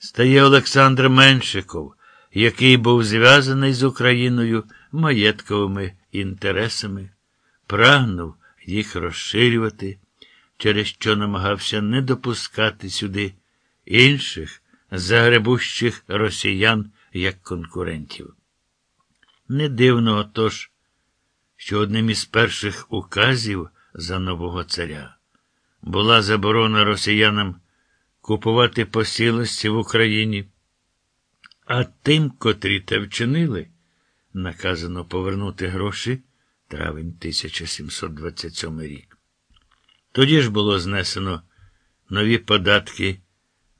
стає Олександр Меншиков, який був зв'язаний з Україною маєтковими інтересами, прагнув їх розширювати, через що намагався не допускати сюди інших загребущих росіян як конкурентів. Не дивно отож, що одним із перших указів за нового царя була заборона росіянам купувати посілості в Україні, а тим, котрі те вчинили, наказано повернути гроші травень 1727 рік. Тоді ж було знесено нові податки,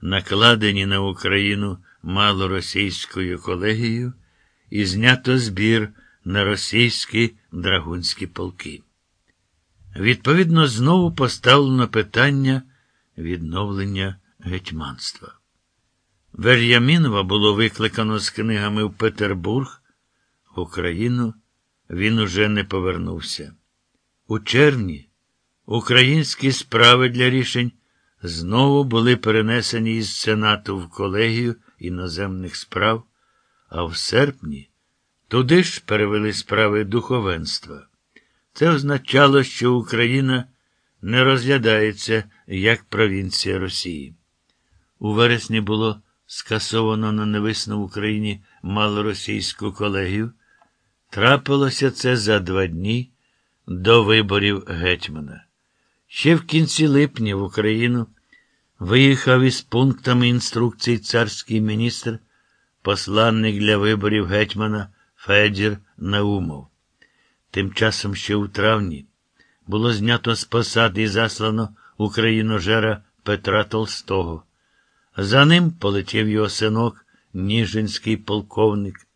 накладені на Україну малоросійською колегією, і знято збір на російські драгунські полки. Відповідно, знову поставлено питання відновлення гетьманства. Вер'ямінова було викликано з книгами в Петербург. В Україну він уже не повернувся. У червні українські справи для рішень знову були перенесені із Сенату в колегію іноземних справ, а в серпні туди ж перевели справи духовенства. Це означало, що Україна не розглядається як провінція Росії. У вересні було скасовано на невисну в Україні малоросійську колегію. Трапилося це за два дні до виборів гетьмана. Ще в кінці липня в Україну виїхав із пунктами інструкцій царський міністр, посланник для виборів гетьмана Федір Наумов. Тим часом ще у травні було знято з посади і заслано україножера Петра Толстого. За ним полетів його синок, Ніжинський полковник.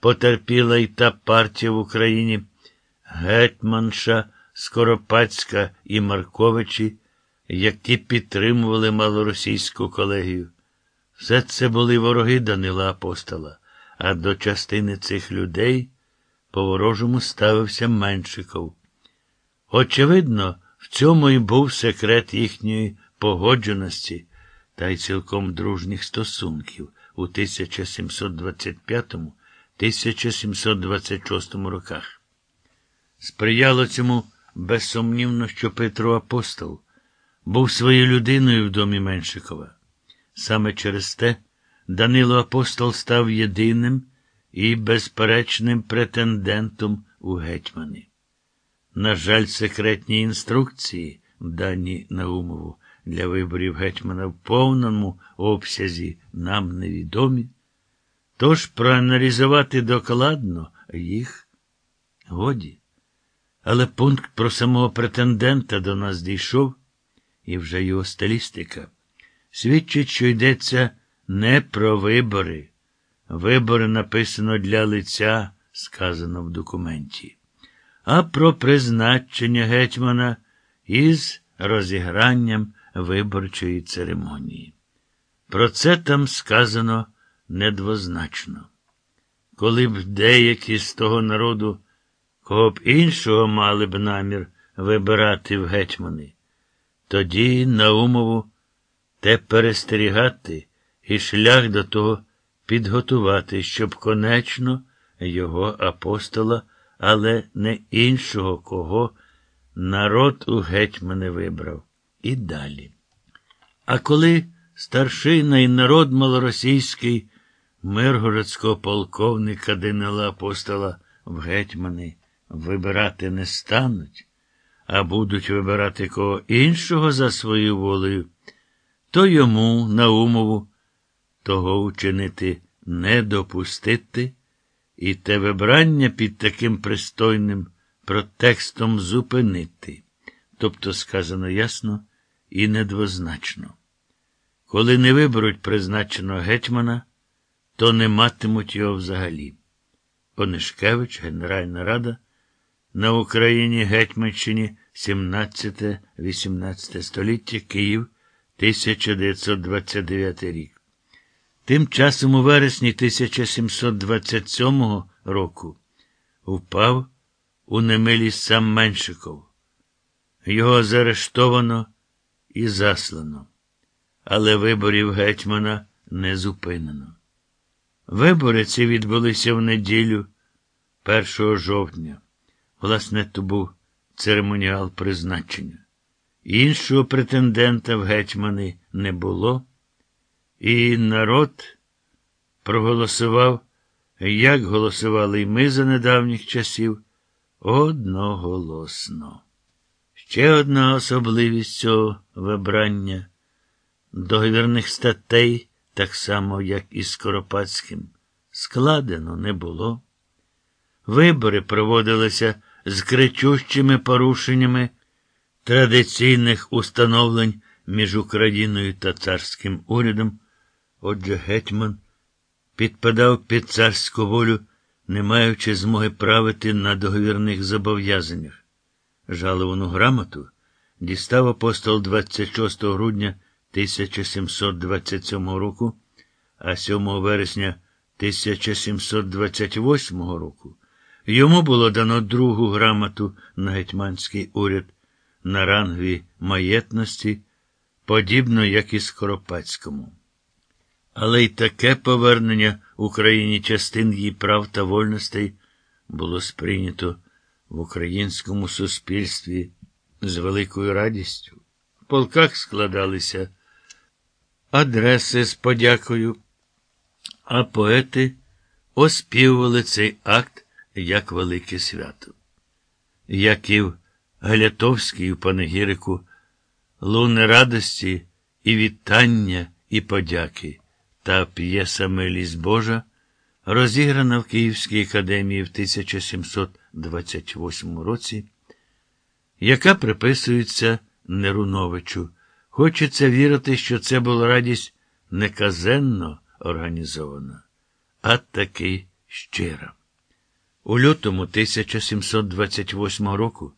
Потерпіла й та партія в Україні, Гетьманша, Скоропадська і Марковичі, які підтримували малоросійську колегію. Все це були вороги Данила Апостола, а до частини цих людей по ворожому ставився Меншиков. Очевидно, в цьому і був секрет їхньої погодженості та й цілком дружніх стосунків у 1725-1726 роках. Сприяло цьому безсумнівно, що Петро Апостол був своєю людиною в домі Меншикова. Саме через те Данило Апостол став єдиним і безперечним претендентом у гетьмани. На жаль, секретні інструкції, дані Наумову, для виборів гетьмана в повному обсязі нам невідомі. Тож проаналізувати докладно їх годі. Але пункт про самого претендента до нас дійшов, і вже його стилістика свідчить, що йдеться не про вибори. Вибори написано для лиця, сказано в документі, а про призначення гетьмана із розігранням виборчої церемонії. Про це там сказано недвозначно. Коли б деякі з того народу, кого б іншого мали б намір вибирати в гетьмани, тоді Наумову те перестерігати і шлях до того підготувати, щоб конечно його апостола, але не іншого кого народ у гетьмани вибрав. І далі. А коли старшина і народ малоросійський миргородського полковника Данила апостола в гетьмани вибирати не стануть, а будуть вибирати кого іншого за свою волею, то йому, Наумову, того учинити не допустити, і те вибрання під таким пристойним протекстом зупинити. Тобто сказано ясно і недвозначно. Коли не виберуть призначеного гетьмана, то не матимуть його взагалі. Онишкевич, Генеральна Рада, на Україні Гетьманщині 17-18 століття Київ 1929 рік. Тим часом у вересні 1727 року впав у немилість сам Меншиков. Його заарештовано і заслано. Але виборів гетьмана не зупинено. Вибори ці відбулися в неділю 1 жовтня. Власне, то був церемоніал призначення. Іншого претендента в гетьмани не було, і народ проголосував, як голосували й ми за недавніх часів, одноголосно. Ще одна особливість цього вибрання договірних статей, так само, як і Скоропадським, складено не було. Вибори проводилися з кричущими порушеннями традиційних установлень між Україною та царським урядом. Отже, гетьман підпадав під царську волю, не маючи змоги правити на договірних зобов'язаннях. Жаловану грамоту дістав апостол 26 грудня 1727 року, а 7 вересня 1728 року йому було дано другу грамоту на гетьманський уряд на рангові маєтності, подібно як і Скоропадському. Але й таке повернення Україні частин її прав та вольностей було сприйнято в українському суспільстві з великою радістю. В полках складалися адреси з подякою, а поети оспівували цей акт як велике свято. Як і в Галятовській панегірику, луни радості і вітання, і подяки та п'єса Милість Божа, розіграна в Київській академії в 1728 році, яка приписується Неруновичу. Хочеться вірити, що це була радість не казенно організована, а таки щира. У лютому 1728 року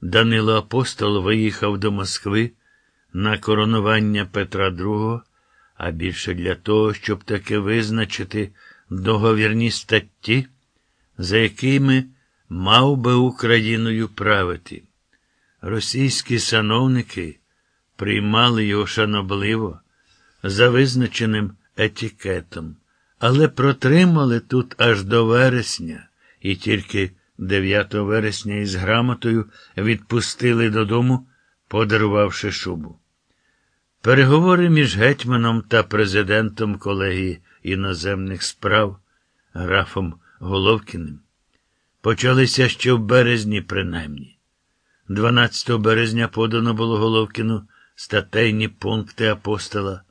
Данило Апостол виїхав до Москви на коронування Петра II, а більше для того, щоб таки визначити договірні статті, за якими мав би Україною правити. Російські сановники приймали його шанобливо за визначеним етикетом, але протримали тут аж до вересня, і тільки 9 вересня із грамотою відпустили додому, подарувавши шубу. Переговори між гетьманом та президентом колегії іноземних справ графом Головкіним почалися ще в березні, принаймні. 12 березня подано було Головкіну статейні пункти апостола,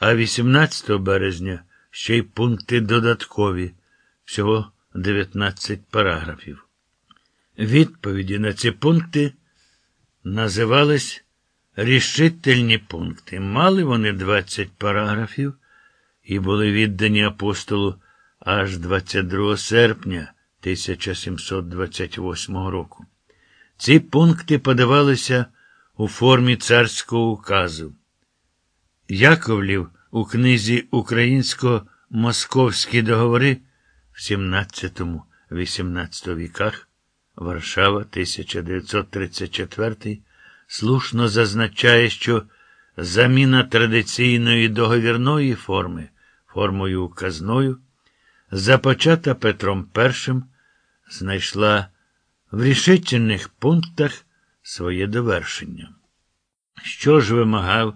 а 18 березня ще й пункти додаткові, всього 19 параграфів. Відповіді на ці пункти називались рішительні пункти. Мали вони 20 параграфів і були віддані апостолу аж 22 серпня 1728 року. Ці пункти подавалися у формі царського указу. Яковлів у книзі Українсько-Московські договори в 17-18 віках Варшава 1934 слушно зазначає, що заміна традиційної договірної форми формою указною, започата Петром І, знайшла в рішительних пунктах своє довершення. Що ж вимагав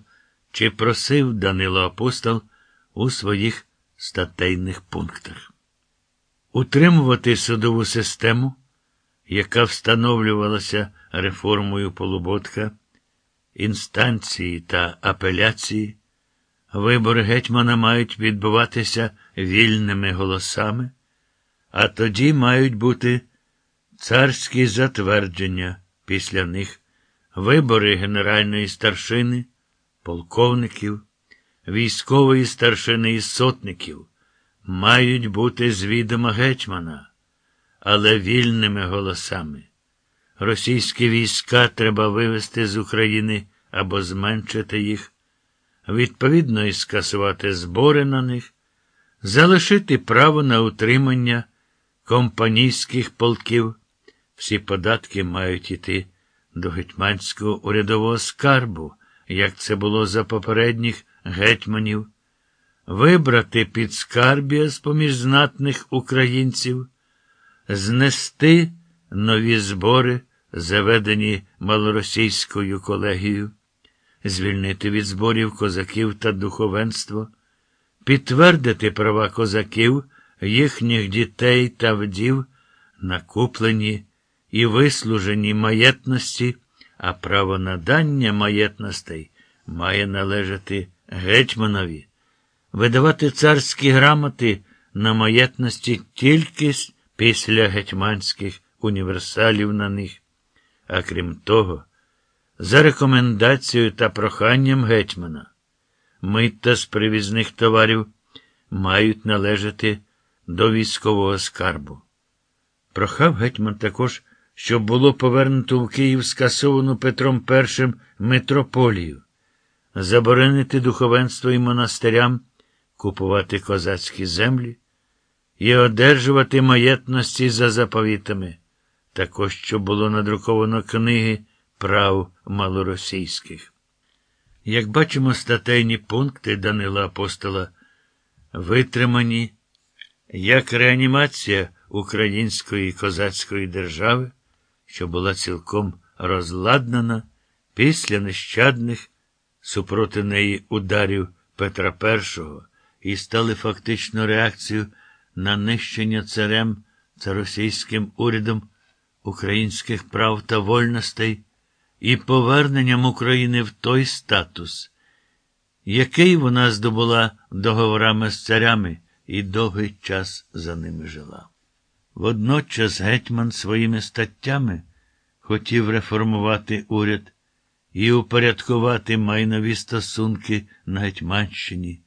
чи просив Данило Апостол у своїх статейних пунктах? Утримувати судову систему, яка встановлювалася реформою Полуботка, інстанції та апеляції, вибори гетьмана мають відбуватися вільними голосами, а тоді мають бути царські затвердження після них, вибори генеральної старшини, полковників, військової старшини і сотників мають бути з відома гетьмана, але вільними голосами. Російські війська треба вивести з України або зменшити їх, відповідно і скасувати збори на них, залишити право на утримання компанійських полків. Всі податки мають іти до гетьманського урядового скарбу, як це було за попередніх гетьманів вибрати підскарбія з поміж знатних українців, знести нові збори, заведені малоросійською колегією, звільнити від зборів козаків та духовенство, підтвердити права козаків, їхніх дітей та вдів, накуплені і вислужені маєтності, а право надання маєтностей має належати гетьманові, видавати царські грамоти на маєтності тільки після гетьманських універсалів на них, а крім того, за рекомендацією та проханням гетьмана, митта з привізних товарів мають належати до військового скарбу. Прохав гетьман також, щоб було повернуто в Київ скасовану Петром І митрополію, заборонити духовенство і монастирям, купувати козацькі землі і одержувати маєтності за заповітами, також що було надруковано книги прав малоросійських. Як бачимо, статейні пункти Данила Апостола витримані як реанімація української козацької держави, що була цілком розладнана після нещадних супроти неї ударів Петра І і стали фактично реакцією на нищення царем та російським урядом українських прав та вольностей і поверненням України в той статус, який вона здобула договорами з царями і довгий час за ними жила. Водночас гетьман своїми статтями хотів реформувати уряд і упорядкувати майнові стосунки на Гетьманщині,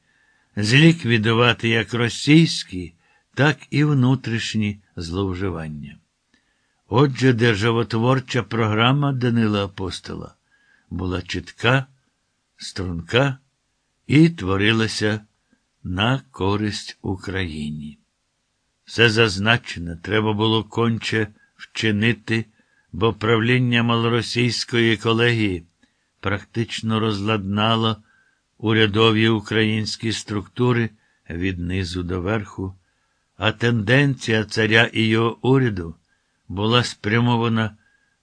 зліквідувати як російські, так і внутрішні зловживання. Отже, державотворча програма Данила Апостола була чітка, струнка і творилася на користь Україні. Все зазначене треба було конче вчинити, бо правління малоросійської колегії практично розладнало урядові українські структури від низу до верху, а тенденція царя і його уряду була спрямована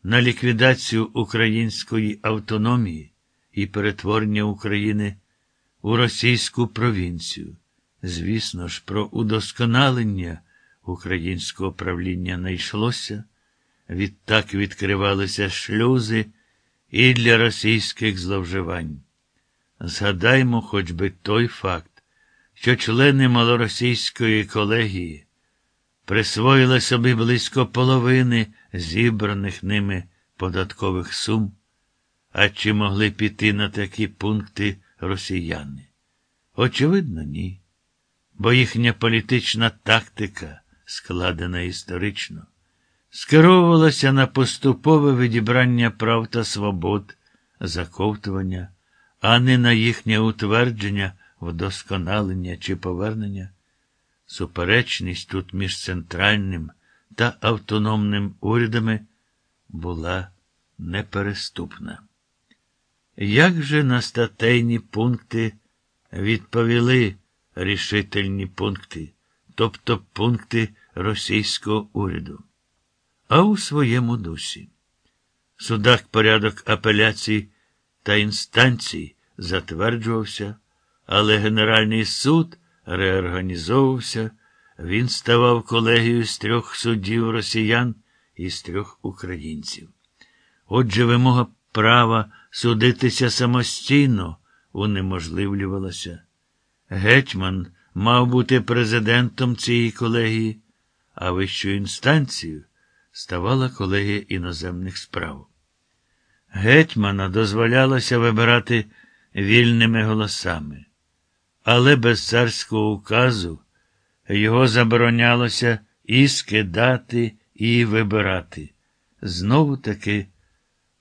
на ліквідацію української автономії і перетворення України у російську провінцію. Звісно ж, про удосконалення українського правління не йшлося, відтак відкривалися шлюзи і для російських зловживань. Згадаймо хоч би той факт, що члени малоросійської колегії присвоїли собі близько половини зібраних ними податкових сум, а чи могли піти на такі пункти росіяни? Очевидно, ні. Бо їхня політична тактика, складена історично, скеровувалася на поступове відібрання прав та свобод, заковтування, а не на їхнє утвердження, вдосконалення чи повернення. Суперечність тут між центральним та автономним урядами була непереступна. Як же на статейні пункти відповіли рішительні пункти, тобто пункти російського уряду? А у своєму дусі. В судах порядок апеляцій та інстанцій затверджувався, але Генеральний суд реорганізовувався, він ставав колегією з трьох суддів росіян і з трьох українців. Отже, вимога права судитися самостійно унеможливлювалася. Гетьман мав бути президентом цієї колегії, а вищою інстанцією ставала колегія іноземних справ. Гетьмана дозволялося вибирати вільними голосами але без царського указу його заборонялося і скидати, і вибирати. Знову таки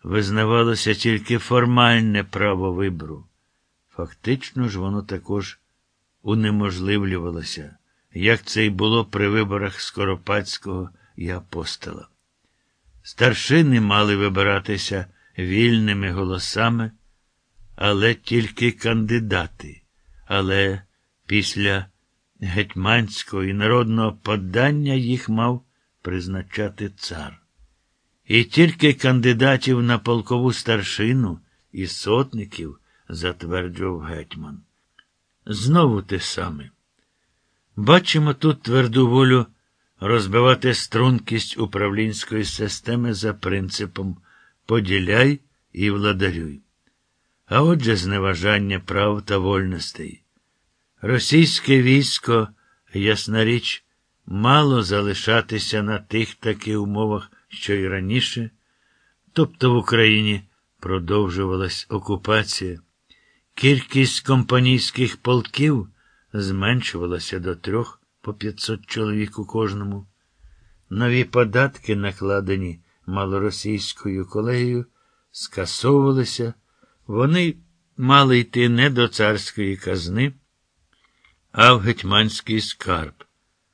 визнавалося тільки формальне право вибору. Фактично ж воно також унеможливлювалося, як це й було при виборах Скоропадського і апостола. Старшини мали вибиратися вільними голосами, але тільки кандидати але Після гетьманського і народного подання їх мав призначати цар. І тільки кандидатів на полкову старшину і сотників затверджував гетьман. Знову те саме. Бачимо тут тверду волю розбивати стрункість управлінської системи за принципом поділяй і владарюй. А отже, зневажання прав та вольностей. Російське військо, ясна річ, мало залишатися на тих таких умовах, що й раніше, тобто в Україні продовжувалась окупація. Кількість компанійських полків зменшувалася до трьох по 500 чоловік у кожному. Нові податки, накладені малоросійською колегією, скасовувалися, вони мали йти не до царської казни, а в гетьманський скарб.